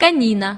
конина